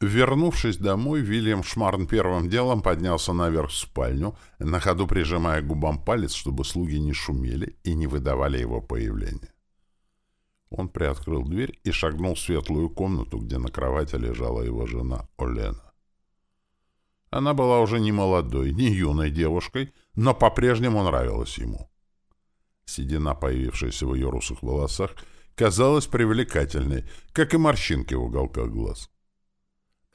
Вернувшись домой, Вильям Шмарн первым делом поднялся наверх в спальню, на ходу прижимая к губам палец, чтобы слуги не шумели и не выдавали его появление. Он приоткрыл дверь и шагнул в светлую комнату, где на кровати лежала его жена Олена. Она была уже не молодой, не юной девушкой, но по-прежнему нравилась ему. Седина, появившаяся в ее русых волосах, казалась привлекательной, как и морщинки в уголках глаз.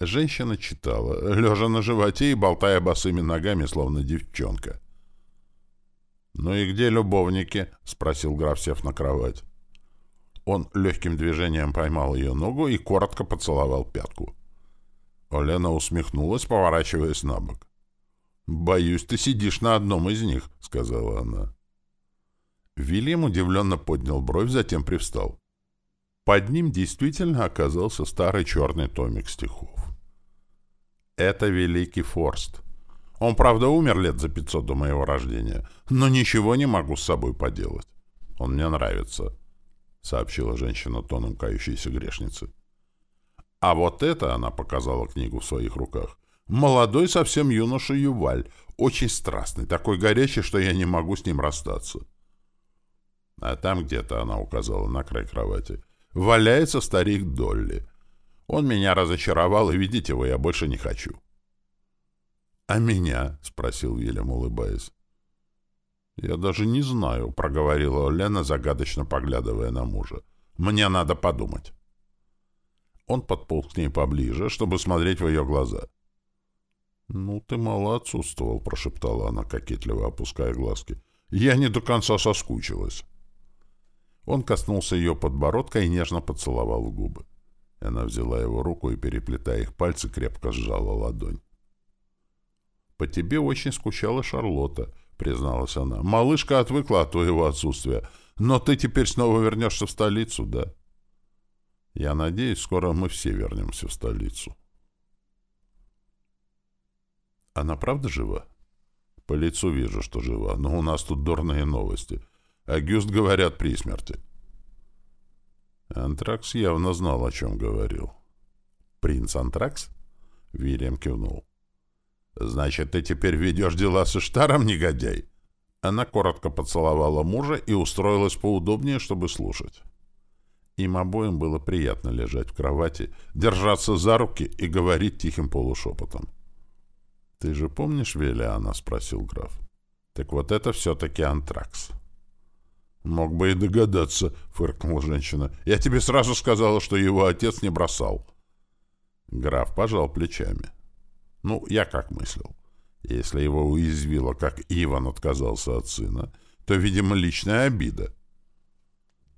Женщина читала, лежа на животе и болтая босыми ногами, словно девчонка. «Ну и где любовники?» — спросил граф, сев на кровать. Он легким движением поймал ее ногу и коротко поцеловал пятку. Олена усмехнулась, поворачиваясь на бок. «Боюсь, ты сидишь на одном из них», — сказала она. Вильям удивленно поднял бровь, затем привстал. Под ним действительно оказался старый черный томик стихов. Это Великий Форст. Он, правда, умер лет за пятьсот до моего рождения, но ничего не могу с собой поделать. Он мне нравится, — сообщила женщина тоном кающейся грешницы. А вот это, — она показала книгу в своих руках, — молодой совсем юноша Юваль, очень страстный, такой горячий, что я не могу с ним расстаться. А там где-то, — она указала на край кровати, — валяется старик Долли. Он меня разочаровал, и видеть его я больше не хочу. — А меня? — спросил Вильям, улыбаясь. — Я даже не знаю, — проговорила Лена, загадочно поглядывая на мужа. — Мне надо подумать. Он подполз к ней поближе, чтобы смотреть в ее глаза. — Ну, ты мало отсутствовал, — прошептала она, кокетливо опуская глазки. — Я не до конца соскучилась. Он коснулся ее подбородка и нежно поцеловал в губы. Она взяла его руку и, переплетая их пальцы, крепко сжала ладонь. «По тебе очень скучала Шарлотта», — призналась она. «Малышка отвыкла от твоего отсутствия, но ты теперь снова вернешься в столицу, да?» «Я надеюсь, скоро мы все вернемся в столицу». «Она правда жива?» «По лицу вижу, что жива, но у нас тут дурные новости. Агюст, говорят, при смерти». Антракс явно знал, о чем говорил. «Принц Антракс?» — Вильям кивнул. «Значит, ты теперь ведешь дела со Штаром, негодяй?» Она коротко поцеловала мужа и устроилась поудобнее, чтобы слушать. Им обоим было приятно лежать в кровати, держаться за руки и говорить тихим полушепотом. «Ты же помнишь Велиана?» — спросил граф. «Так вот это все-таки антракс». «Мог бы и догадаться», — фыркнула женщина. «Я тебе сразу сказала, что его отец не бросал». Граф пожал плечами. «Ну, я как мыслил. Если его уязвило, как Иван отказался от сына, то, видимо, личная обида».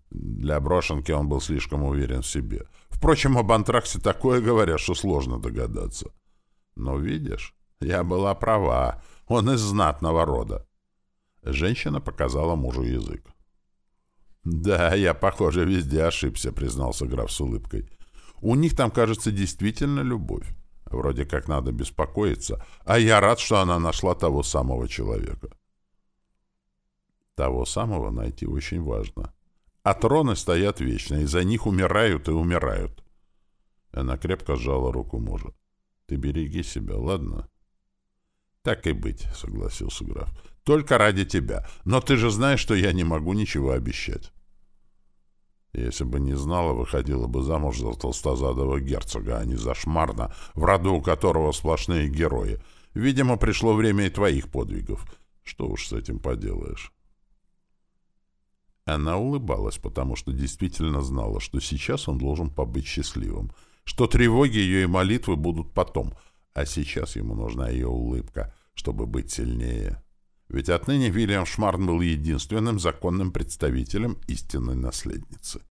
Для брошенки он был слишком уверен в себе. Впрочем, об антраксе такое говорят, что сложно догадаться. Но видишь, я была права. Он из знатного рода. Женщина показала мужу язык. «Да, я, похоже, везде ошибся», — признался граф с улыбкой. «У них там, кажется, действительно любовь. Вроде как надо беспокоиться, а я рад, что она нашла того самого человека». Того самого найти очень важно. А троны стоят вечно, и за них умирают и умирают. Она крепко сжала руку мужа. «Ты береги себя, ладно?» «Так и быть», — согласился граф. Только ради тебя. Но ты же знаешь, что я не могу ничего обещать. Если бы не знала, выходила бы замуж за толстозадого герцога, а не за шмарна, в роду у которого сплошные герои. Видимо, пришло время и твоих подвигов. Что уж с этим поделаешь. Она улыбалась, потому что действительно знала, что сейчас он должен побыть счастливым, что тревоги ее и молитвы будут потом, а сейчас ему нужна ее улыбка, чтобы быть сильнее. Ведь отныне Вильям Шмарн был единственным законным представителем истинной наследницы.